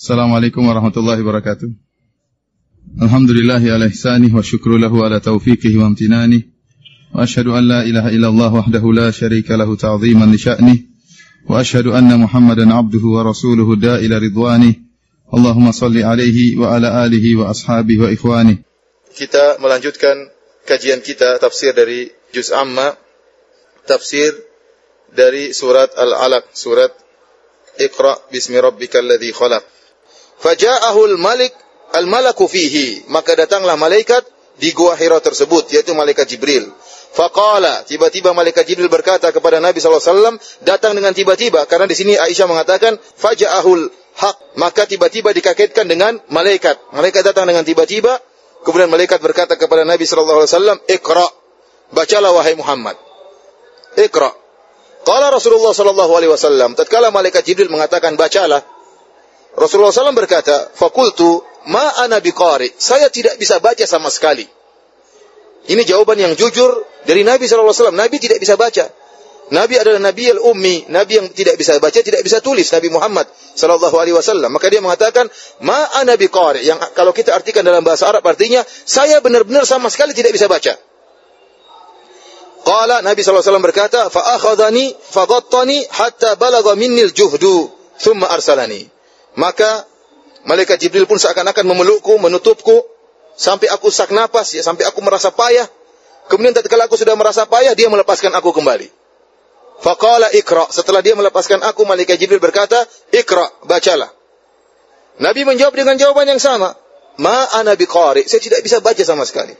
Assalamualaikum warahmatullahi wabarakatuh. Alhamdulillahi ala ihsanih wa syukru lahu ala wa amtinanih. Wa ashadu an la ilaha illallah wahdahu la syarika lahu ta'ziman li. Wa ashadu anna muhammadan abduhu wa rasuluhu ridwanih. Allahumma salli alaihi wa ala alihi wa ashabihi wa ikhwanih. Kita melanjutkan kajian kita tafsir dari Juz Amma. Tafsir dari surat Al-Alaq, surat Iqra bismi rabbikal ladzi khalaq. Faja'ahu al-malik al-malaku fihi. Maka datanglah malaikat di gua Hira tersebut yaitu malaikat Jibril. Faqala tiba-tiba malaikat Jibril berkata kepada Nabi SAW datang dengan tiba-tiba. Karena di sini Aisyah mengatakan faja'ahul haq. Maka tiba-tiba dikagetkan dengan malaikat. Malaikat datang dengan tiba-tiba. Kemudian malaikat berkata kepada Nabi wasallam, "Iqra." Bacalah wahai Muhammad. Iqra. Qala Rasulullah wasallam, tatkala malaikat Jibril mengatakan bacalah, Rasulullah SAW berkata, "Fakultu ma ana biqari." Saya tidak bisa baca sama sekali. Ini jawaban yang jujur dari Nabi wasallam. Nabi tidak bisa baca. Nabi adalah Nabi al-ummi, Nabi yang tidak bisa baca, tidak bisa tulis, Nabi Muhammad sallallahu alaihi wasallam. Maka dia mengatakan, "Ma ana biqari." Yang kalau kita artikan dalam bahasa Arab artinya, saya benar-benar sama sekali tidak bisa baca. Qala Nabi wasallam berkata, "Fa akhadhani faghattani hatta balagha minni al-juhdu, thumma arsalani." Maka malaikat Jibril pun seakan-akan memelukku, menutupku sampai aku sak napas ya, sampai aku merasa payah. Kemudian tatkala aku sudah merasa payah, dia melepaskan aku kembali. Faqala ikra. Setelah dia melepaskan aku, malaikat Jibril berkata, ikra, bacalah. Nabi menjawab dengan jawaban yang sama. Ma ana biqari. Saya tidak bisa baca sama sekali.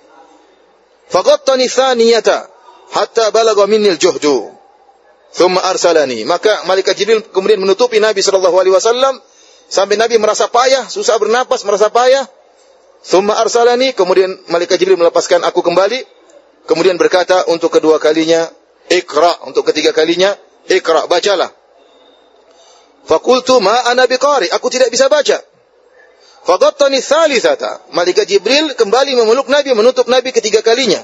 Faqattani thaniyata hatta balagha minni al-juhdu. Thumma arsalani. Maka malaikat Jibril kemudian menutupi Nabi sallallahu alaihi wasallam sampai Nabi merasa payah, susah bernapas, merasa payah. Thumma arsalani, kemudian malaikat Jibril melepaskan aku kembali, kemudian berkata untuk kedua kalinya, Iqra untuk ketiga kalinya, Iqra bacalah. Fakultu ma ana biqari, aku tidak bisa baca. Fadattani thalithata. Malaikat Jibril kembali memeluk Nabi, menutup Nabi ketiga kalinya.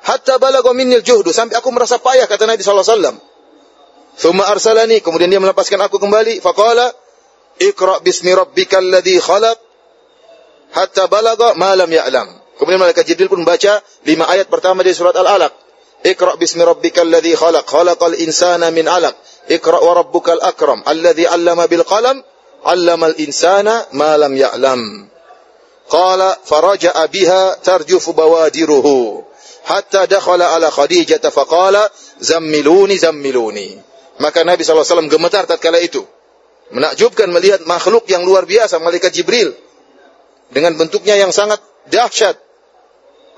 Hatta balagha minnil juhdu, sampai aku merasa payah kata Nabi wasallam. Thumma arsalani, kemudian dia melepaskan aku kembali, faqala Iqra bismi rabbikal ladzi khalaq hatta balagha ma lam ya'lam. Kemudian malaikat Jibril pun baca lima ayat pertama dari surat Al-Alaq. اقرأ باسم ربك الذي خلق خلق الإنسان من علق اقرأ وربك الأكرم الذي علم بالقلم علم الإنسان ما لم يعلم قال فرجع بها ترجف بوادره حتى دخل على خديجة فقال زملوني زملوني maka Nabi SAW gemetar tatkala itu Menakjubkan melihat makhluk yang luar biasa malaikat Jibril dengan bentuknya yang sangat dahsyat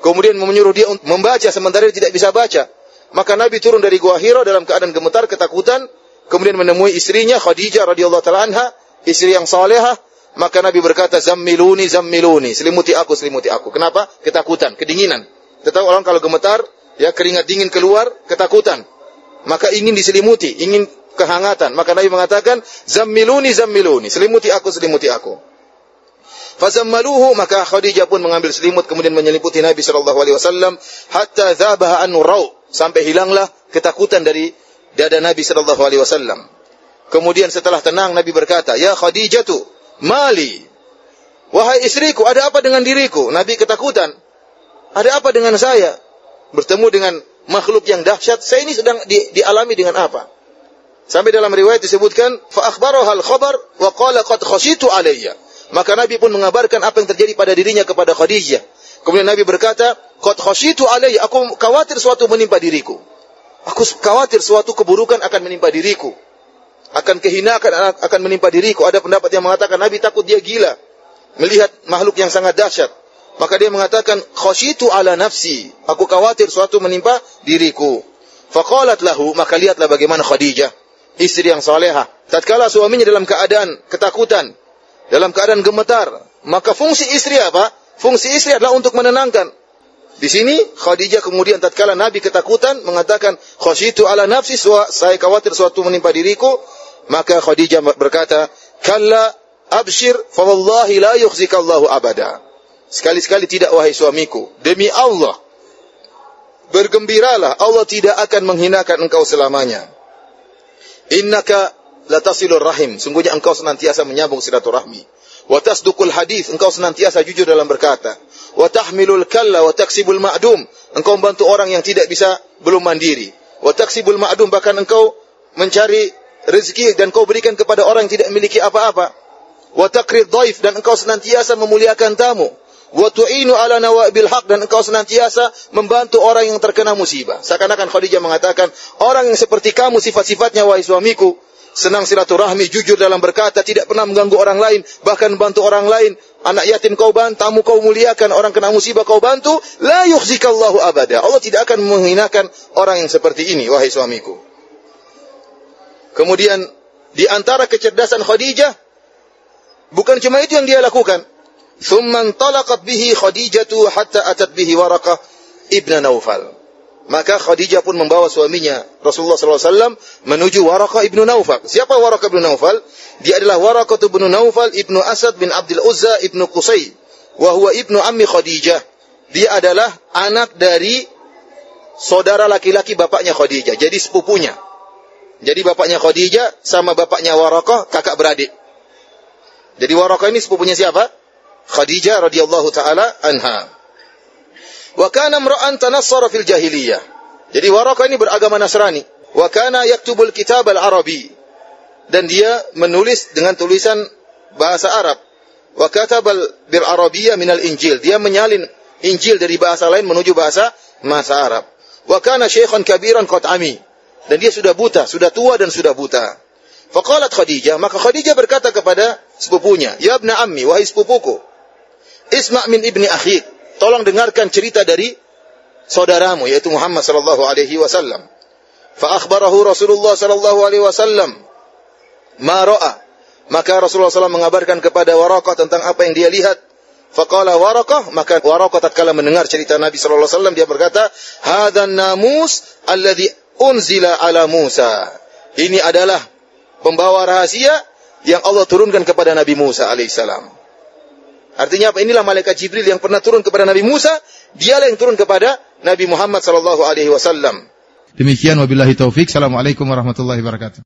Kemudian menyuruh dia membaca sementara dia tidak bisa baca. Maka Nabi turun dari Gua Hira dalam keadaan gemetar, ketakutan. Kemudian menemui istrinya Khadijah radhiyallahu taala anha, istri yang salehah. Maka Nabi berkata, "Zammiluni, zammiluni." Selimuti aku, selimuti aku. Kenapa? Ketakutan, kedinginan. Tetapi orang kalau gemetar, ya keringat dingin keluar, ketakutan. Maka ingin diselimuti, ingin kehangatan. Maka Nabi mengatakan, "Zammiluni, zammiluni." Selimuti aku, selimuti aku. Fazammaluhu maka Khadijah pun mengambil selimut kemudian menyelimuti Nabi sallallahu alaihi wasallam hatta dzabaha annu rau sampai hilanglah ketakutan dari dada Nabi sallallahu alaihi wasallam. Kemudian setelah tenang Nabi berkata, "Ya Khadijatu, mali?" Wahai istriku, ada apa dengan diriku? Nabi ketakutan. Ada apa dengan saya? Bertemu dengan makhluk yang dahsyat, saya ini sedang di, dialami dengan apa? Sampai dalam riwayat disebutkan, fa akhbaraha al-khabar wa qala qad khashitu alayya. Maka Nabi pun mengabarkan apa yang terjadi pada dirinya kepada Khadijah. Kemudian Nabi berkata, "Qad khasyitu alayya, aku khawatir suatu menimpa diriku. Aku khawatir suatu keburukan akan menimpa diriku. Akan kehinaan akan menimpa diriku." Ada pendapat yang mengatakan Nabi takut dia gila melihat makhluk yang sangat dahsyat. Maka dia mengatakan, "Khasyitu ala nafsi." Aku khawatir suatu menimpa diriku. Faqalat lahu, maka lihatlah bagaimana Khadijah, istri yang salehah. Tatkala suaminya dalam keadaan ketakutan, dalam keadaan gemetar. Maka fungsi istri apa? Fungsi istri adalah untuk menenangkan. Di sini Khadijah kemudian tatkala Nabi ketakutan mengatakan khasyitu ala nafsi saya khawatir suatu menimpa diriku maka Khadijah berkata kalla abshir fa wallahi la yukhzikallahu abada sekali-sekali tidak wahai suamiku demi Allah bergembiralah Allah tidak akan menghinakan engkau selamanya innaka la tasilur rahim. Sungguhnya engkau senantiasa menyambung silaturahmi. Wa tasduqul hadis. Engkau senantiasa jujur dalam berkata. Wa tahmilul kalla wa taksibul ma'dum. Engkau membantu orang yang tidak bisa belum mandiri. Wa taksibul ma'dum bahkan engkau mencari rezeki dan kau berikan kepada orang yang tidak memiliki apa-apa. Wa taqrid dhaif dan engkau senantiasa memuliakan tamu wa tu'inu ala nawabil haq dan engkau senantiasa membantu orang yang terkena musibah. Seakan-akan Khadijah mengatakan, orang yang seperti kamu sifat-sifatnya wahai suamiku, senang silaturahmi, jujur dalam berkata, tidak pernah mengganggu orang lain, bahkan membantu orang lain. Anak yatim kau bantu, tamu kau muliakan, orang kena musibah kau bantu, la yukhzikallahu abada. Allah tidak akan menghinakan orang yang seperti ini, wahai suamiku. Kemudian, di antara kecerdasan Khadijah, bukan cuma itu yang dia lakukan. Thumma talaqat bihi Khadijatu hatta atat bihi Waraqah ibn Naufal. Maka Khadijah pun membawa suaminya Rasulullah SAW menuju Waraqah ibnu Naufal. Siapa Waraqah ibnu Naufal? Dia adalah Waraqah ibnu Naufal ibnu Asad bin Abdul Uzza ibnu Qusay. Wahwa ibnu Ammi Khadijah. Dia adalah anak dari saudara laki-laki bapaknya Khadijah. Jadi sepupunya. Jadi bapaknya Khadijah sama bapaknya Waraqah kakak beradik. Jadi Waraqah ini sepupunya siapa? Khadijah radhiyallahu taala anha. Wa kana imra'an tanassara fil jahiliyah. Jadi Waraqah ini beragama Nasrani. Wa kana yaktubul kitab al-Arabi. Dan dia menulis dengan tulisan bahasa Arab. Wa katabal bil Arabiyyah minal Injil. Dia menyalin Injil dari bahasa lain menuju bahasa bahasa Arab. Wa kana syaikhan kabiran qad ami. Dan dia sudah buta, sudah tua dan sudah buta. Faqalat Khadijah, maka Khadijah berkata kepada sepupunya, "Ya ibna ammi, wahai sepupuku, Isma' min ibni akhik. Tolong dengarkan cerita dari saudaramu yaitu Muhammad sallallahu alaihi wasallam. Fa akhbarahu Rasulullah sallallahu alaihi wasallam ma ra'a. Maka Rasulullah SAW mengabarkan kepada Waraqah tentang apa yang dia lihat. Faqala Waraqah, maka Waraqah tatkala mendengar cerita Nabi sallallahu alaihi wasallam dia berkata, "Hadzan namus alladhi unzila ala Musa." Ini adalah pembawa rahasia yang Allah turunkan kepada Nabi Musa alaihissalam. Artinya apa? Inilah malaikat Jibril yang pernah turun kepada Nabi Musa, dialah yang turun kepada Nabi Muhammad sallallahu alaihi wasallam. Demikian wabillahi taufik. Assalamualaikum warahmatullahi wabarakatuh.